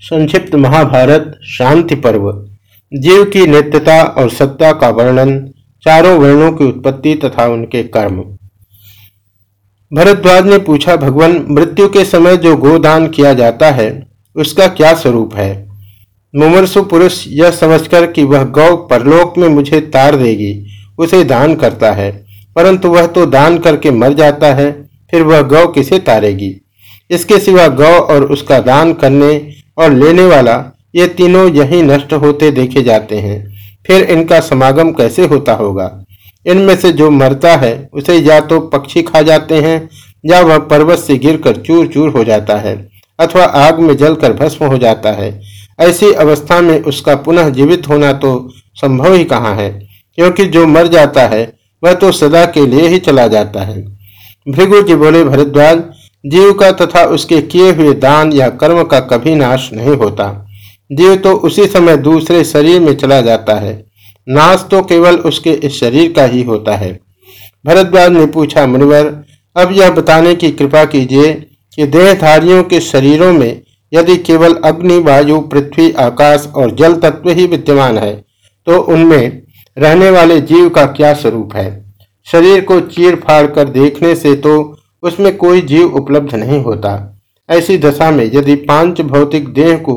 संक्षिप्त महाभारत, शांति पर्व। जीव की नित्यता और सत्ता का वर्णन, चारों वर्णों की उत्पत्ति तथा उनके कर्म। भरद्वाज ने पूछा, भगवान, मृत्यु के समय जो गोदान किया जाता है, उसका क्या स्वरूप है? मुमरसु पुरुष यह समझकर कि वह गौ परलोक में मुझे तार देगी, उसे दान करता है। परंतु वह तो दान करके मर जाता है, फिर वह गौ किसे तारेगी? इसके सिवा गौ और उसका दान करने और लेने वाला, ये तीनों यही नष्ट होते देखे जाते हैं। फिर इनका समागम कैसे होता होगा? इनमें से जो मरता है, उसे या तो पक्षी खा जाते हैं, या वह पर्वत से गिरकर चूर चूर हो जाता है, अथवा आग में जलकर भस्म हो जाता है। ऐसी अवस्था में उसका पुनः जीवित होना तो संभव ही कहाँ है, क्योंकि जो मर जाता है, वह तो सदा के लिए ही चला जाता है। भृगु जी बोले, भरद्वाज जीव का तथा उसके किए हुए दान या कर्म का कभी नाश नहीं होता। जीव तो उसी समय दूसरे शरीर में चला जाता है। नाश तो केवल उसके इस शरीर का ही होता है। भरद्वाज ने पूछा, मुनिवर, अब यह बताने की कृपा कीजिए कि देहधारियों के शरीरों में यदि केवल अग्नि, वायु, पृथ्वी, आकाश और जल तत्व ही विद्यमान है तो उनमें रहने वाले जीव का क्या स्वरूप है? शरीर को चीर फाड़ कर देखने से तो उसमें कोई जीव उपलब्ध नहीं होता। ऐसी दशा में यदि पाँच भौतिक देह को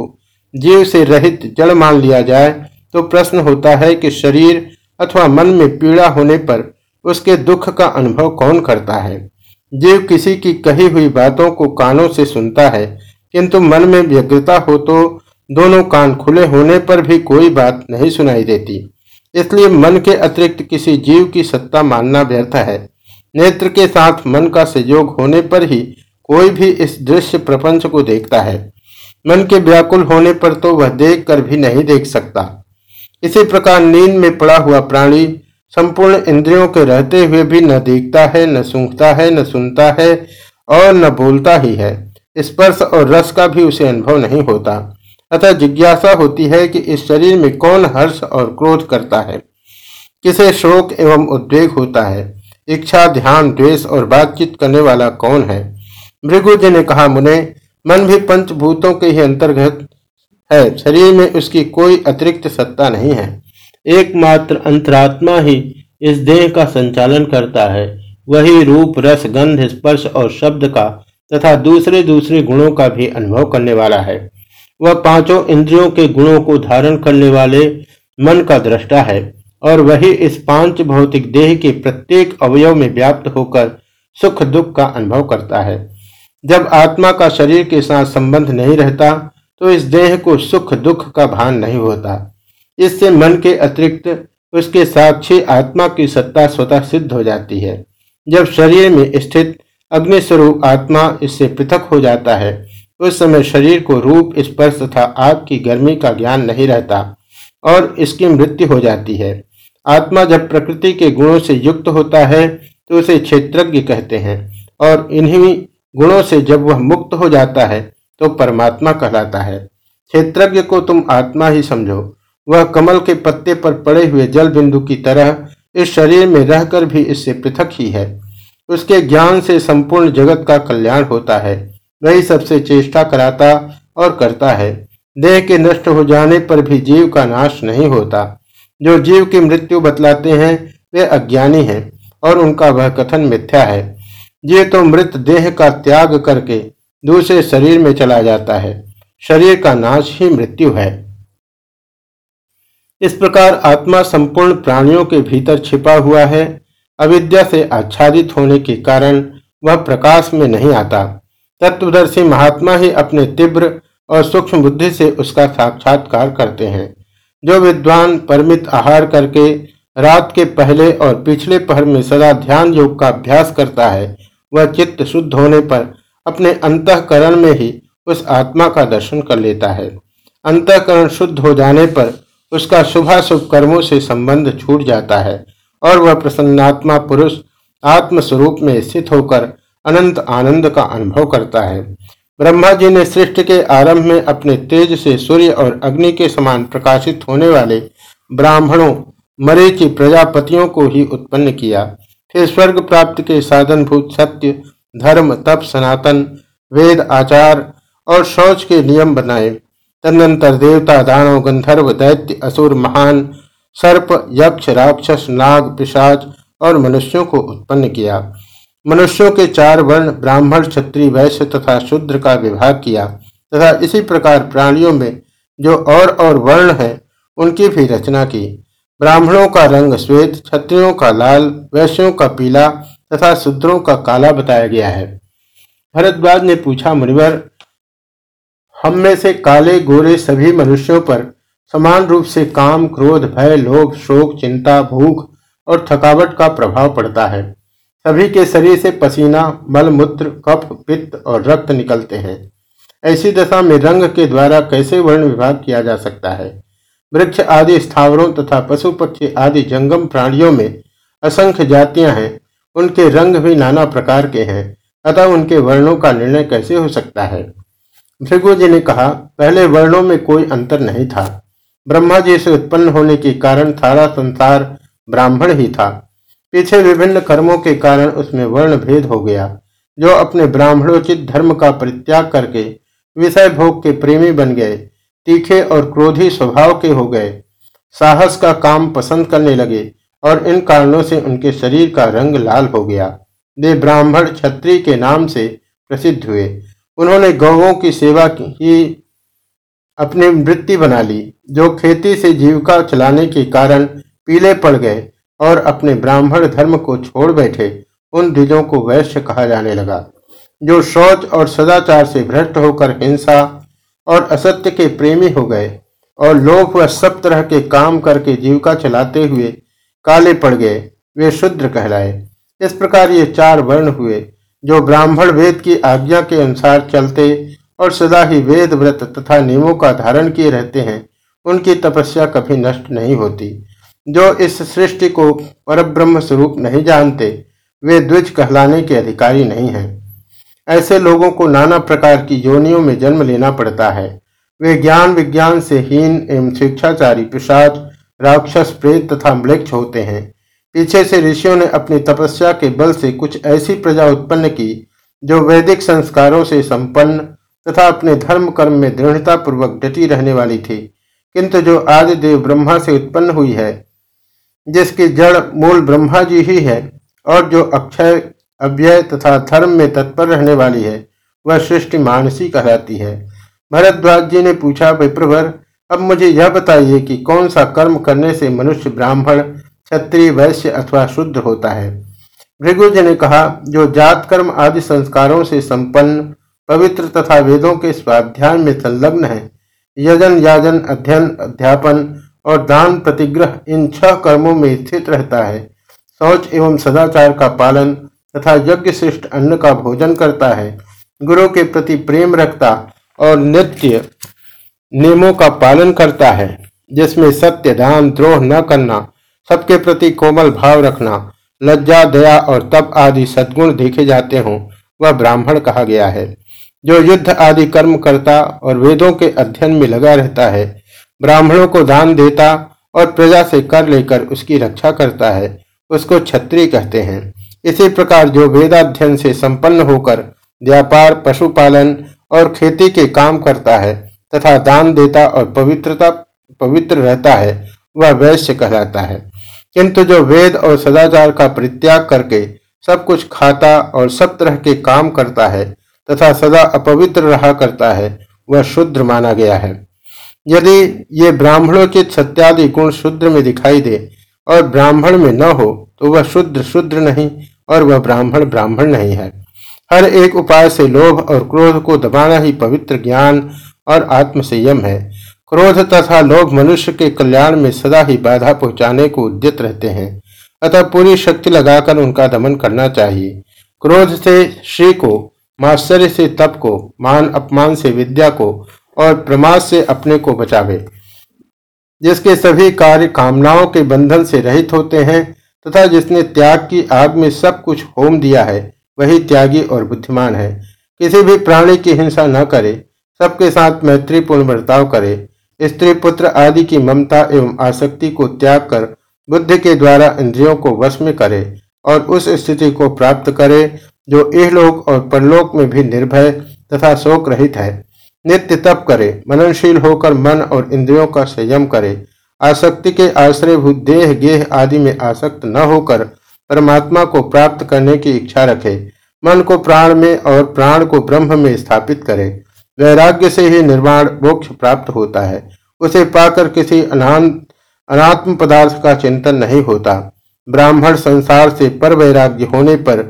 जीव से रहित जड़ मान लिया जाए तो प्रश्न होता है कि शरीर अथवा मन में पीड़ा होने पर उसके दुख का अनुभव कौन करता है? जीव किसी की कही हुई बातों को कानों से सुनता है, किंतु मन में व्यग्रता हो तो दोनों कान खुले होने पर भी कोई बात नहीं सुनाई देती। इसलिए मन के अतिरिक्त किसी जीव की सत्ता मानना व्यर्थ है। नेत्र के साथ मन का संयोग होने पर ही कोई भी इस दृश्य प्रपंच को देखता है। मन के व्याकुल होने पर तो वह देख कर भी नहीं देख सकता। इसी प्रकार नींद में पड़ा हुआ प्राणी संपूर्ण इंद्रियों के रहते हुए भी न देखता है, न सूंघता है, न सुनता है और न बोलता ही है। स्पर्श और रस का भी उसे अनुभव नहीं होता। अतः जिज्ञासा होती है कि इस शरीर में कौन हर्ष और क्रोध करता है। किसे शोक एवं उद्वेग होता है? इच्छा, ध्यान, द्वेष और बातचीत करने वाला कौन है? भृगु जी ने कहा, मुने, मन भी पंचभूतों के ही अंतर्गत है। शरीर में उसकी कोई अतिरिक्त सत्ता नहीं है। एकमात्र अंतरात्मा ही इस देह का संचालन करता है। वही रूप, रस, गंध, स्पर्श और शब्द का तथा दूसरे दूसरे गुणों का भी अनुभव करने वाला है। वह पाँचों इंद्रियों के गुणों को धारण करने वाले मन का दृष्टा है। और वही इस पाँच भौतिक देह के प्रत्येक अवयव में व्याप्त होकर सुख दुख का अनुभव करता है। जब आत्मा का शरीर के साथ संबंध नहीं रहता तो इस देह को सुख दुख का भान नहीं होता। इससे मन के अतिरिक्त उसके साक्षी आत्मा की सत्ता स्वतः सिद्ध हो जाती है। जब शरीर में स्थित अग्निस्वरूप आत्मा इससे पृथक हो जाता है, उस समय शरीर को रूप, स्पर्श तथा आग की गर्मी का ज्ञान नहीं रहता और इसकी मृत्यु हो जाती है। आत्मा जब प्रकृति के गुणों से युक्त होता है तो उसे क्षेत्रज्ञ कहते हैं। और इन्हीं गुणों से जब वह मुक्त हो जाता है तो परमात्मा कहलाता है। क्षेत्रज्ञ को तुम आत्मा ही समझो। वह कमल के पत्ते पर पड़े हुए जल बिंदु की तरह इस शरीर में रहकर भी इससे पृथक ही है। उसके ज्ञान से संपूर्ण जगत का कल्याण होता है। वही सबसे चेष्टा कराता और करता है। देह के नष्ट हो जाने पर भी जीव का नाश नहीं होता। जो जीव की मृत्यु बतलाते हैं, वे अज्ञानी हैं और उनका वह कथन मिथ्या है। ये तो मृत देह का त्याग करके दूसरे शरीर में चला जाता है। शरीर का नाश ही मृत्यु है। इस प्रकार आत्मा संपूर्ण प्राणियों के भीतर छिपा हुआ है। अविद्या से आच्छादित होने के कारण वह प्रकाश में नहीं आता। तत्वदर्शी महात्मा ही अपने तीव्र और सूक्ष्म बुद्धि से उसका साक्षात्कार करते हैं। जो विद्वान परमित आहार करके रात के पहले और पिछले पहर में सदा ध्यान योग का अभ्यास करता है, वह चित्त शुद्ध होने पर अपने अंतकरण में ही उस आत्मा का दर्शन कर लेता है। अंतकरण शुद्ध हो जाने पर उसका शुभाशुभ कर्मों से संबंध छूट जाता है और वह प्रसन्नात्मा पुरुष आत्म स्वरूप में स्थित होकर अनंत आनंद का अनुभव करता है। ब्रह्मा जी ने सृष्टि के आरंभ में अपने तेज से सूर्य और अग्नि के समान प्रकाशित होने वाले ब्राह्मणों, मरीचि प्रजापतियों को ही उत्पन्न किया। फिर स्वर्ग प्राप्ति के साधनभूत सत्य, धर्म, तप, सनातन, वेद, आचार और शौच के नियम बनाए। तदनंतर देवता, दानव, गंधर्व, दैत्य, असुर, महान, सर्प, यक्ष, राक्षस, नाग, पिशाच और मनुष्यों को उत्पन्न किया। मनुष्यों के चार वर्ण, ब्राह्मण, क्षत्रिय, वैश्य तथा शूद्र का विभाग किया तथा इसी प्रकार प्राणियों में जो और और वर्ण है, उनकी भी रचना की। ब्राह्मणों का रंग श्वेत, क्षत्रियों का लाल, वैश्यों का पीला तथा शूद्रों का काला बताया गया है। भरद्वाज ने पूछा, मुनिवर, हम में से काले गोरे सभी मनुष्यों पर समान रूप से काम, क्रोध, भय, लोभ, शोक, चिंता, भूख और थकावट का प्रभाव पड़ता है। सभी के शरीर से पसीना मल मूत्र, कफ, पित्त और रक्त निकलते हैं। ऐसी दशा में रंग के द्वारा कैसे वर्ण विभाग किया जा सकता है? वृक्ष आदि स्थावरों तथा पशु पक्षी आदि जंगम प्राणियों में असंख्य जातियाँ हैं। उनके रंग भी नाना प्रकार के हैं, अतः उनके वर्णों का निर्णय कैसे हो सकता है? भृगु जी ने कहा, पहले वर्णों में कोई अंतर नहीं था। ब्रह्मा जी से उत्पन्न होने के कारण सारा संसार ब्राह्मण ही था। पीछे विभिन्न कर्मों के कारण उसमें वर्ण भेद हो गया, जो अपने ब्राह्मणोचित धर्म का परित्याग करके विषय भोग के प्रेमी बन गए, तीखे और क्रोधी स्वभाव के हो गए। साहस का काम पसंद करने लगे और इन कारणों से उनके शरीर का रंग लाल हो गया। वे ब्राह्मण क्षत्रिय के नाम से प्रसिद्ध हुए। उन्होंने गौवों की सेवा की अपनी वृत्ति बना ली, जो खेती से जीविका चलाने के कारण पीले पड़ गए। और अपने ब्राह्मण धर्म को छोड़ बैठे, उन द्विजों को वैश्य कहा जाने लगा, जो शौच और सदाचार से भ्रष्ट होकर हिंसा और असत्य के प्रेमी हो गए और लोग व सब तरह के काम करके जीविका चलाते हुए काले पड़ गए, वे शुद्र कहलाए। इस प्रकार ये चार वर्ण हुए, जो ब्राह्मण वेद की आज्ञा के अनुसार चलते और सदा ही वेद व्रत तथा नियमों का धारण किए रहते हैं, उनकी तपस्या कभी नष्ट नहीं होती। जो इस सृष्टि को परब्रह्म स्वरूप नहीं जानते, वे द्विज कहलाने के अधिकारी नहीं हैं। ऐसे लोगों को नाना प्रकार की योनियों में जन्म लेना पड़ता है। वे ज्ञान विज्ञान से हीन एवं शिक्षाचारी, पिशाच, राक्षस, प्रेत तथा मृक्ष होते हैं। पीछे से ऋषियों ने अपनी तपस्या के बल से कुछ ऐसी प्रजा उत्पन्न की, जो वैदिक संस्कारों से संपन्न तथा अपने धर्म कर्म में दृढ़ता पूर्वक डटी रहने वाली थी। किंतु जो आदि देव ब्रह्मा से उत्पन्न हुई है जिसकी जड़ मूल ब्रह्मा जी ही है और जो अक्षय, अव्यय तथा धर्म में तत्पर रहने वाली है, वह सृष्टि मानसी कहलाती है। भरद्वाज जी ने पूछा, विप्रवर, अब मुझे यह बताइए कि कौन सा कर्म करने से मनुष्य ब्राह्मण, क्षत्रिय, वैश्य अथवा शुद्ध होता है? भृगु जी ने कहा, जो जात कर्म आदि संस्कारों से संपन्न, पवित्र तथा वेदों के स्वाध्याय में संलग्न है, यजन, याजन, अध्ययन, अध्यापन और दान प्रतिग्रह इन छह कर्मों में स्थित रहता है। शौच एवं सदाचार का पालन तथा यज्ञ श्रेष्ठ अन्न का भोजन करता है। गुरु के प्रति प्रेम रखता और नित्य नियमों का पालन करता है, जिसमें सत्य, दान, द्रोह न करना, सबके प्रति कोमल भाव रखना, लज्जा, दया और तप आदि सद्गुण देखे जाते हों, वह ब्राह्मण कहा गया है। जो युद्ध आदि कर्म करता और वेदों के अध्ययन में लगा रहता है ब्राह्मणों को दान देता और प्रजा से कर लेकर उसकी रक्षा करता है, उसको क्षत्रिय कहते हैं। इसी प्रकार जो वेदाध्ययन से संपन्न होकर व्यापार, पशुपालन और खेती के काम करता है तथा दान देता और पवित्रता, पवित्र रहता है, वह वैश्य कहलाता है। किंतु जो वेद और सदाचार का परित्याग करके सब कुछ खाता और सब तरह के काम करता है तथा सदा अपवित्र रहा करता है, वह शुद्र माना गया है। यदि ये ब्राह्मणों के सत्यादि गुण शुद्र में दिखाई दे और ब्राह्मण में न हो तो वह शुद्र शुद्र नहीं और वह ब्राह्मण ब्राह्मण नहीं है। हर एक उपाय से लोभ और क्रोध को दबाना ही पवित्र ज्ञान और आत्म संयम है। क्रोध तथा लोभ मनुष्य के कल्याण में सदा ही बाधा पहुँचाने को उद्यत रहते हैं। अतः पूरी शक्ति लगाकर उनका दमन करना चाहिए। क्रोध से श्री को माश्चर्य से तप को, मान अपमान से विद्या को और प्रमाद से अपने को बचावे। जिसके सभी कार्य कामनाओं के बंधन से रहित होते हैं तथा जिसने त्याग की आग में सब कुछ होम दिया है, वही त्यागी और बुद्धिमान है। किसी भी प्राणी की हिंसा न करे, सबके साथ मैत्रीपूर्ण बर्ताव करे। स्त्री पुत्र आदि की ममता एवं आसक्ति को त्याग कर बुद्धि के द्वारा इंद्रियों को वश में करे और उस स्थिति को प्राप्त करे, जो इहलोक और परलोक में भी निर्भय तथा शोक रहित है। नित्य तप करे, मननशील होकर मन और इंद्रियों का संयम करे, आसक्ति के आश्रयभूत देह, गेह आदि में आसक्त न होकर परमात्मा को प्राप्त करने की इच्छा रखे, मन को प्राण में और प्राण को ब्रह्म में स्थापित करे। वैराग्य से ही निर्माण मोक्ष प्राप्त होता है। उसे पाकर किसी अनात्म पदार्थ का चिंतन नहीं होता। ब्राह्मण संसार से पर वैराग्य होने पर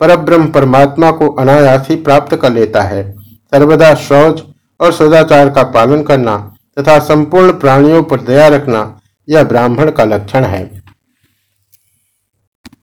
परब्रह्म परमात्मा को अनायास ही प्राप्त कर लेता है। सर्वदा शौच और सदाचार का पालन करना तथा संपूर्ण प्राणियों पर दया रखना यह ब्राह्मण का लक्षण है।